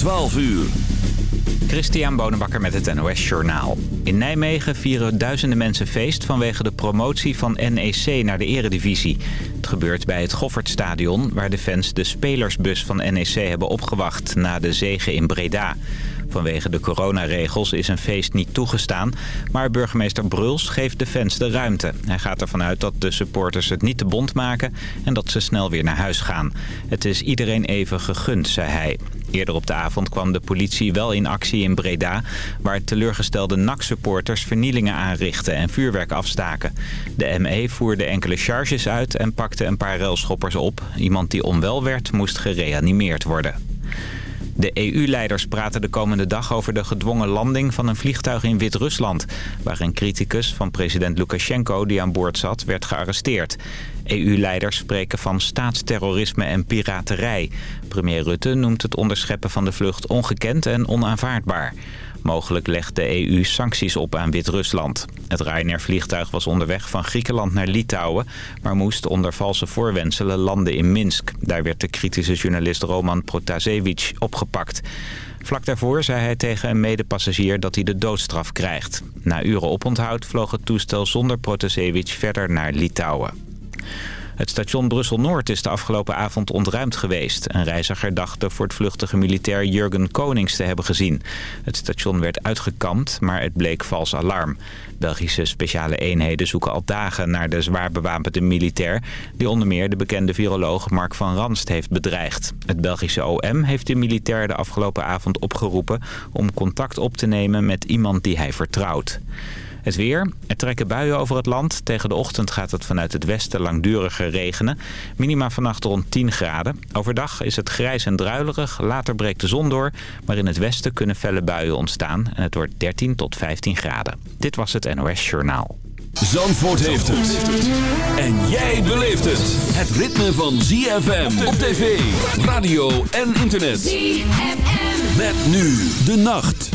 12 uur. Christian Bonenbakker met het NOS Journaal. In Nijmegen vieren duizenden mensen feest vanwege de promotie van NEC naar de eredivisie. Het gebeurt bij het Goffertstadion, waar de fans de spelersbus van NEC hebben opgewacht na de zege in Breda. Vanwege de coronaregels is een feest niet toegestaan. Maar burgemeester Bruls geeft de fans de ruimte. Hij gaat ervan uit dat de supporters het niet te bond maken... en dat ze snel weer naar huis gaan. Het is iedereen even gegund, zei hij. Eerder op de avond kwam de politie wel in actie in Breda... waar teleurgestelde NAC-supporters vernielingen aanrichten en vuurwerk afstaken. De ME voerde enkele charges uit en pakte een paar ruilschoppers op. Iemand die onwel werd, moest gereanimeerd worden. De EU-leiders praten de komende dag over de gedwongen landing van een vliegtuig in Wit-Rusland... waar een criticus van president Lukashenko die aan boord zat werd gearresteerd. EU-leiders spreken van staatsterrorisme en piraterij. Premier Rutte noemt het onderscheppen van de vlucht ongekend en onaanvaardbaar. Mogelijk legt de EU sancties op aan Wit-Rusland. Het Ryanair-vliegtuig was onderweg van Griekenland naar Litouwen... maar moest onder valse voorwendselen landen in Minsk. Daar werd de kritische journalist Roman Protasevich opgepakt. Vlak daarvoor zei hij tegen een medepassagier dat hij de doodstraf krijgt. Na uren oponthoud vloog het toestel zonder Protasevich verder naar Litouwen. Het station Brussel-Noord is de afgelopen avond ontruimd geweest. Een reiziger dacht de voortvluchtige militair Jurgen Konings te hebben gezien. Het station werd uitgekampt, maar het bleek vals alarm. Belgische speciale eenheden zoeken al dagen naar de zwaar bewapende militair... die onder meer de bekende viroloog Mark van Ranst heeft bedreigd. Het Belgische OM heeft de militair de afgelopen avond opgeroepen... om contact op te nemen met iemand die hij vertrouwt. Het weer. Er trekken buien over het land. Tegen de ochtend gaat het vanuit het westen langduriger regenen. Minima vannacht rond 10 graden. Overdag is het grijs en druilerig. Later breekt de zon door. Maar in het westen kunnen felle buien ontstaan. En het wordt 13 tot 15 graden. Dit was het NOS Journaal. Zandvoort heeft het. En jij beleeft het. Het ritme van ZFM op tv, radio en internet. ZFM. Met nu de nacht.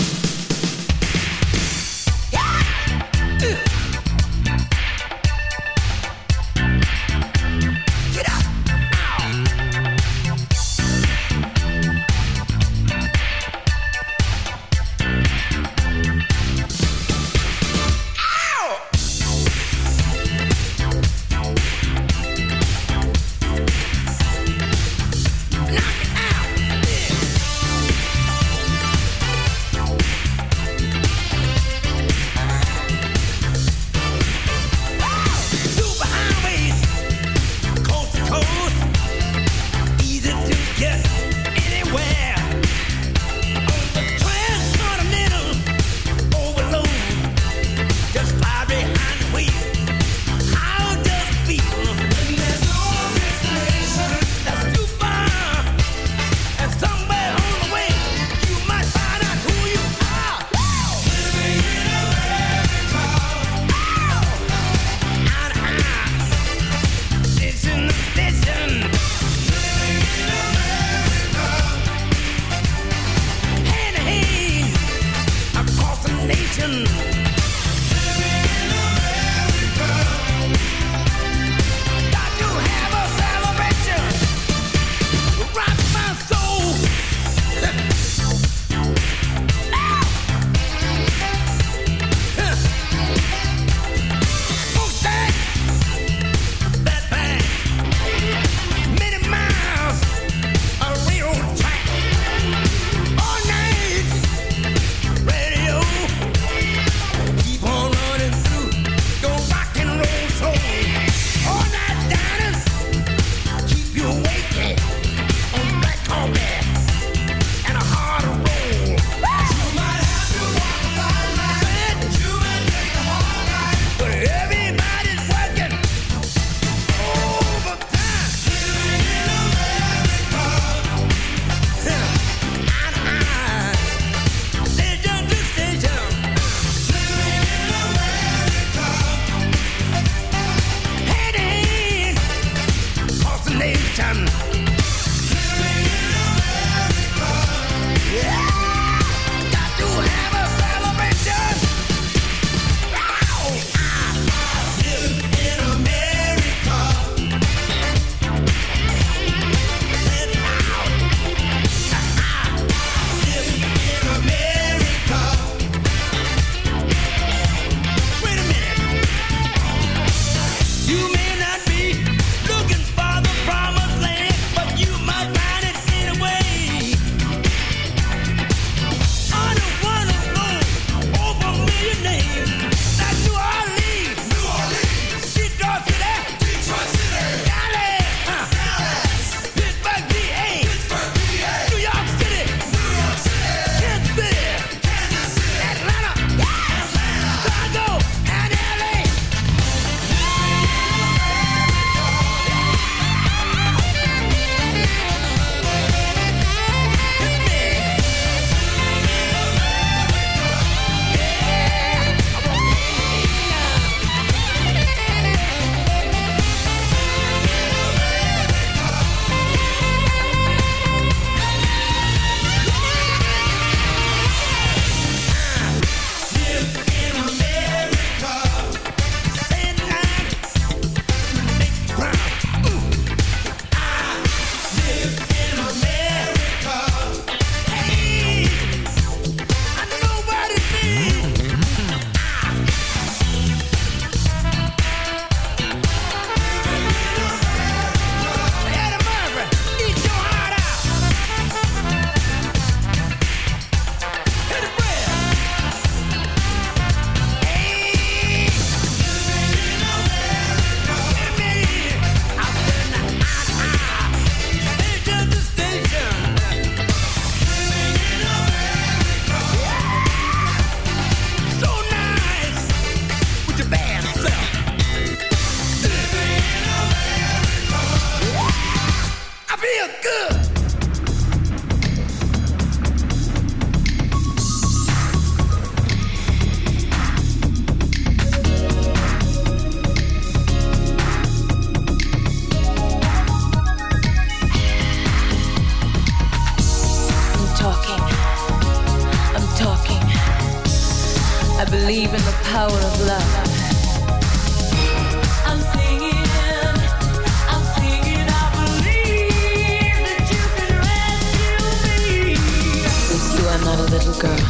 little girl.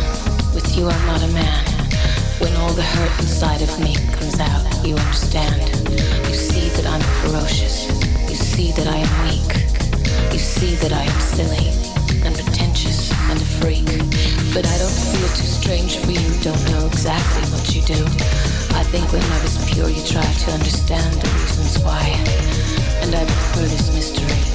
With you, I'm not a man. When all the hurt inside of me comes out, you understand. You see that I'm ferocious. You see that I am weak. You see that I am silly and pretentious and a freak. But I don't feel too strange for you. Don't know exactly what you do. I think when love is pure, you try to understand the reasons why. And I prefer this mystery.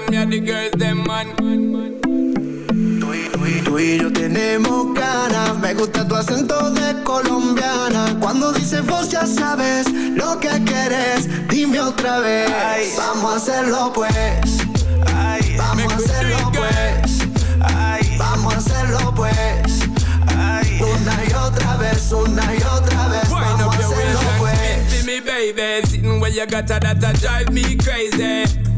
man, me and the girls, them man. Tú y, tú, y, tú y yo tenemos ganas, me gusta tu acento de colombiana. Cuando dices vos ya sabes lo que quieres, dime otra vez. Vamos a hacerlo pues. pues, Ay. vamos a hacerlo pues, Ay. vamos a hacerlo pues. Una y otra vez, una y otra vez, vamos a hacerlo pues. Me, baby, sitting where you got her, that'll drive me crazy.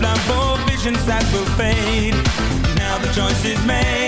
love for visions that will fade. Now the choice is made.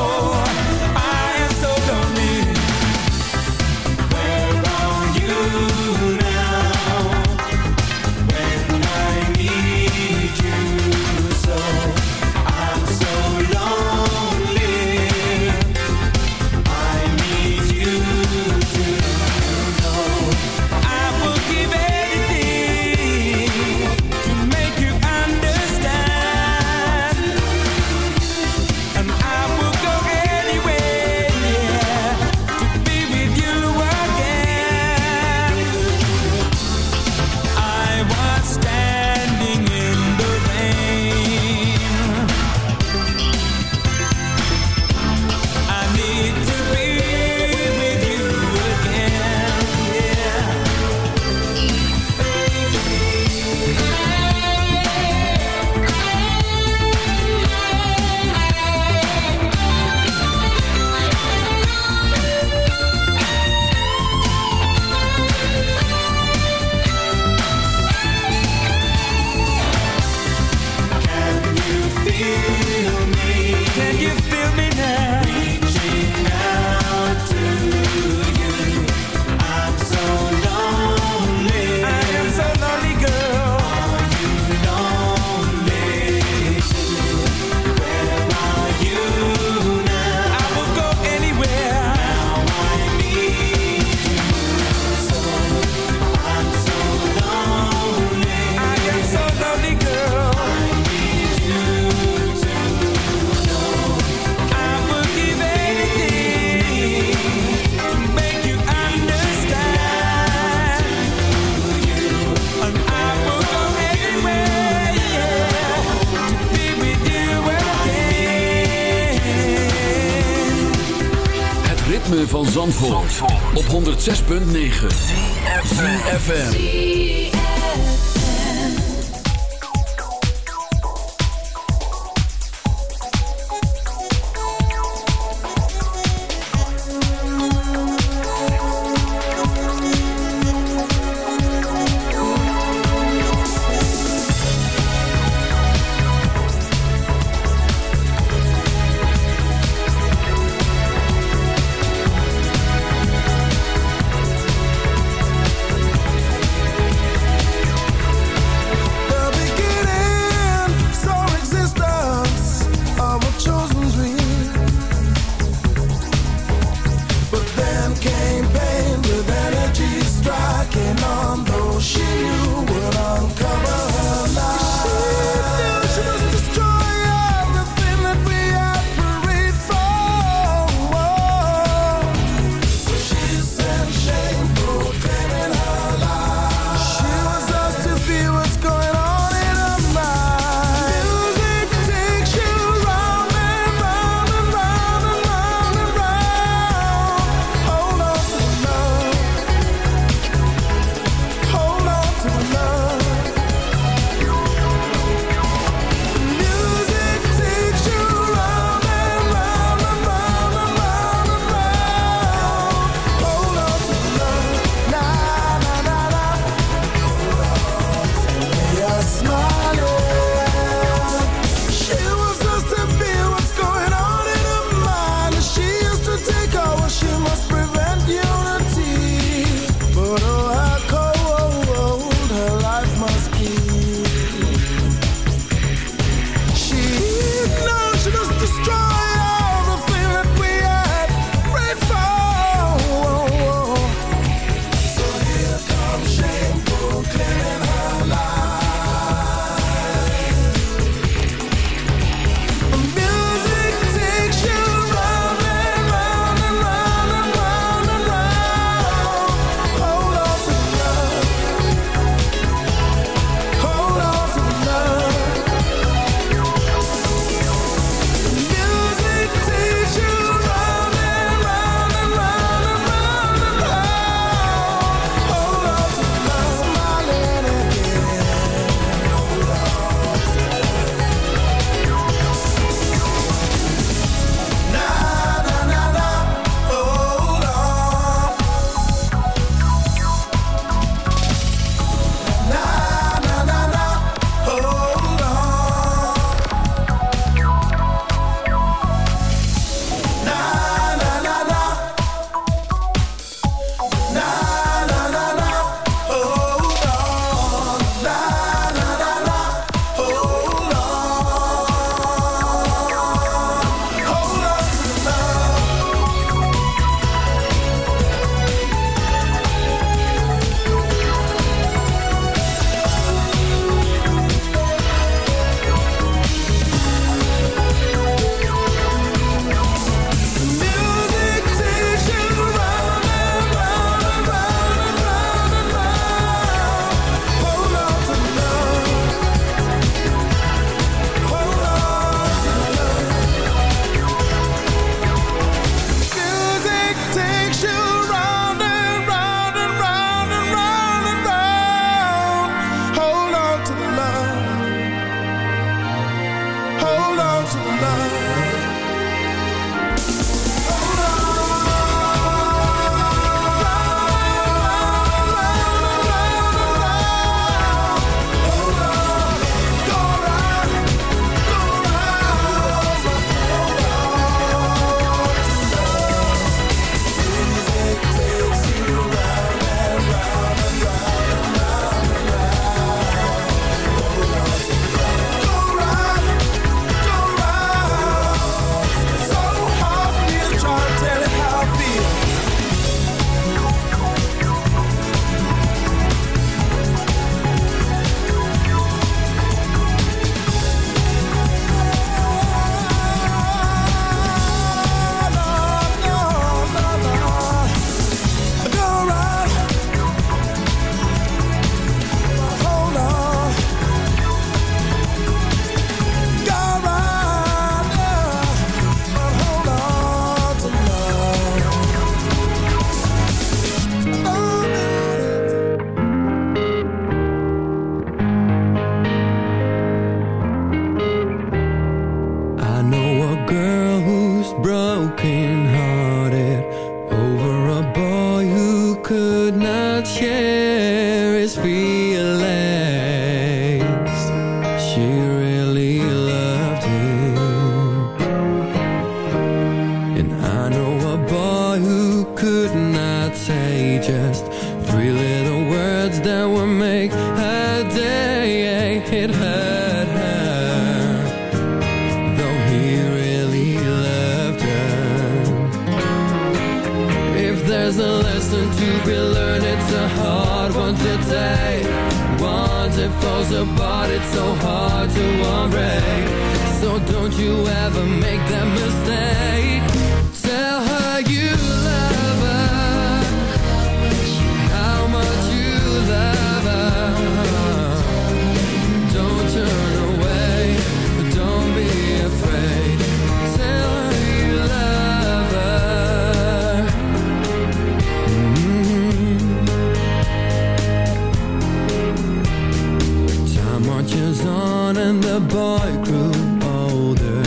marches on and the boy grew older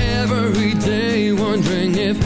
Every day wondering if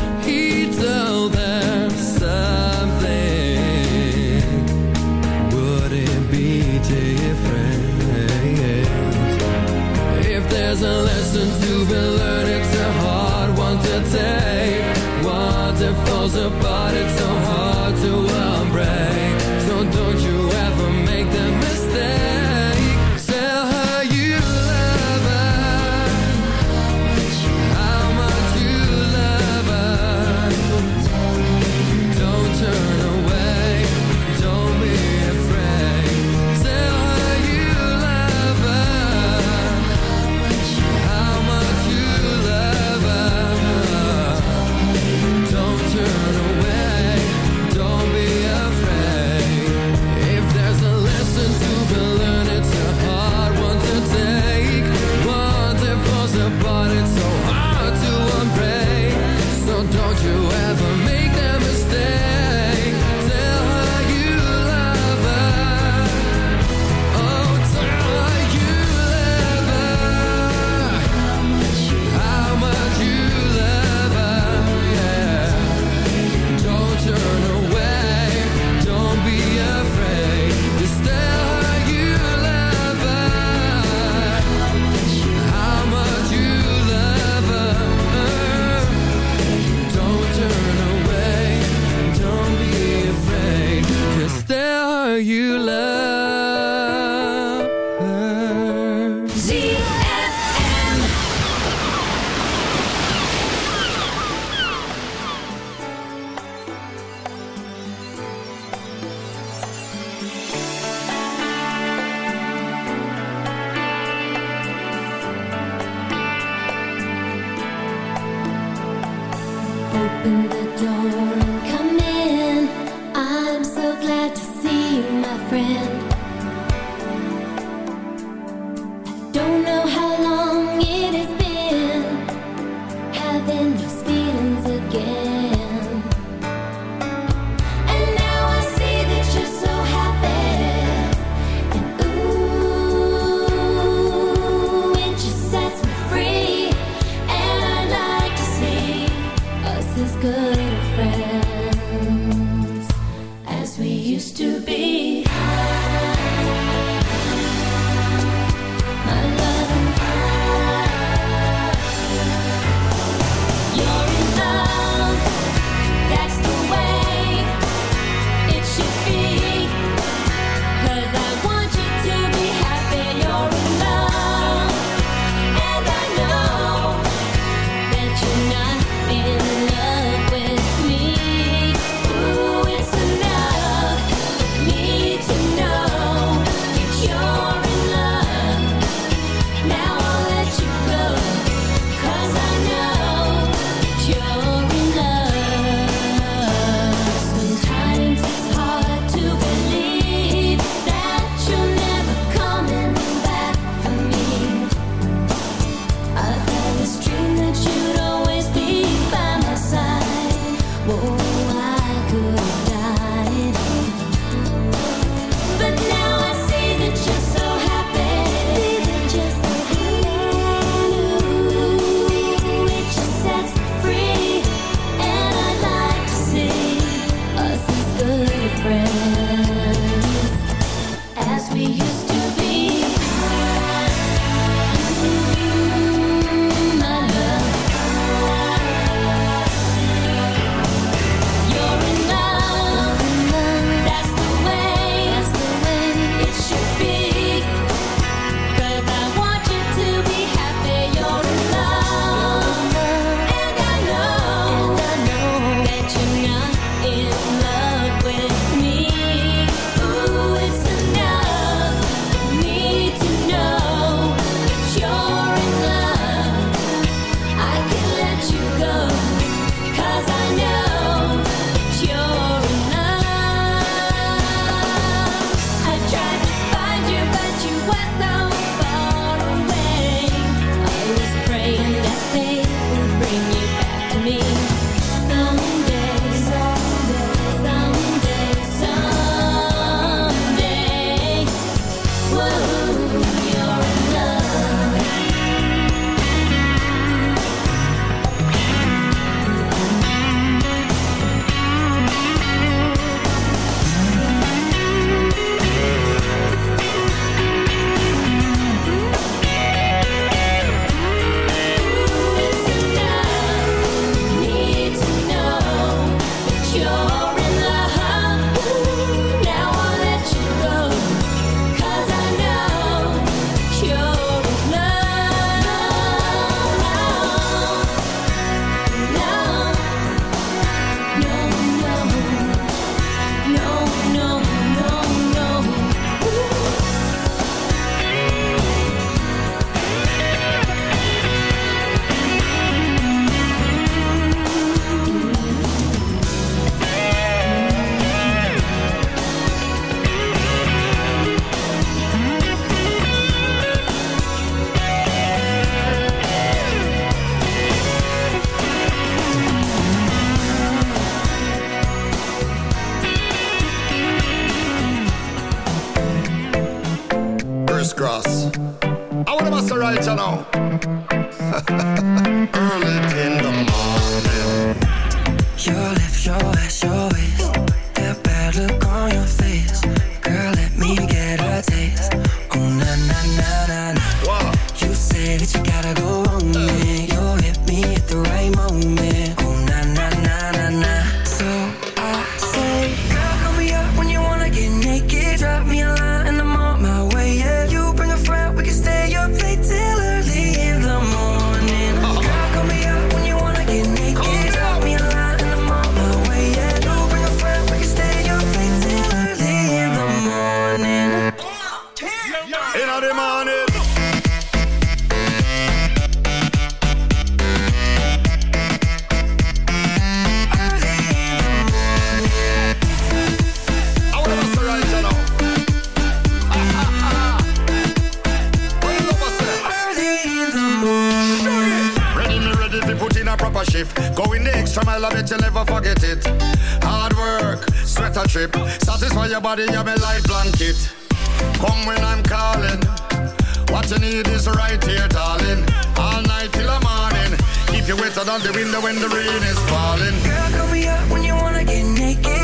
What you need is right here, darling. All night till the morning. Keep you wetter than the window when the rain is falling. Girl, call me up when you wanna get naked.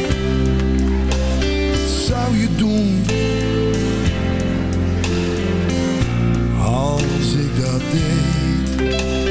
je doen als ik dat deed?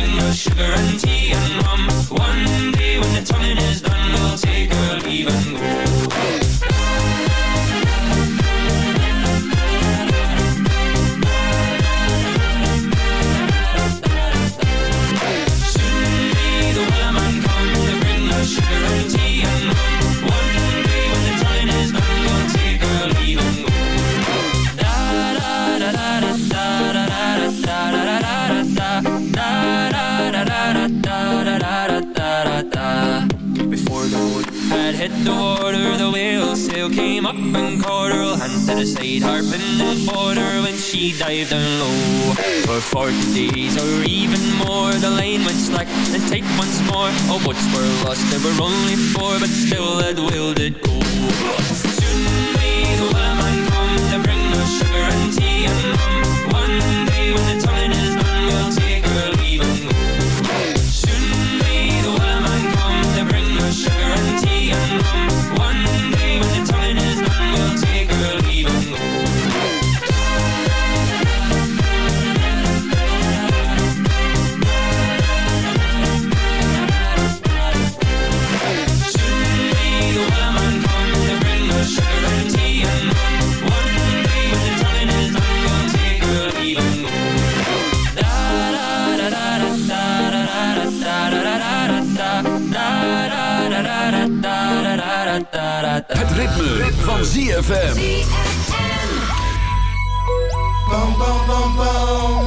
sugar and tea and rum One day when the tonguing is done We'll take her leave and go The order The whale came up and caught her Handed a side harp and the border When she dived down low For forty days or even more The line went slack and tight once more Our oh, boats were lost, there were only four But still that whale did go Soon may the whaleman come To bring us sugar and tea and ZFM. Bum, bum, bum, bum.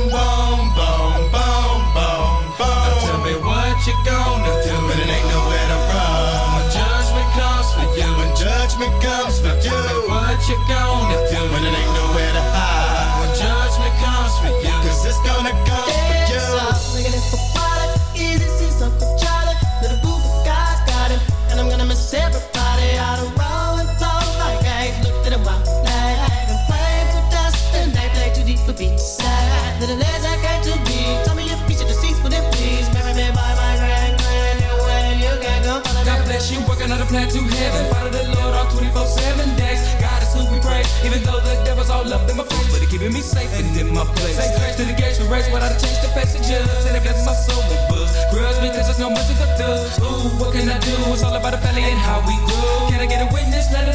plan to heaven. Follow the Lord all 24 7 days. God is who we praise. Even though the devil's all up in my face, but he's keeping me safe and in my place. Say grace to the gates we raise without a change to face the judge. And it my soul with books. Grudge because there's no mercy for thugs. Ooh, what can I do? It's all about the family and how we grow. Can I get a witness? Let it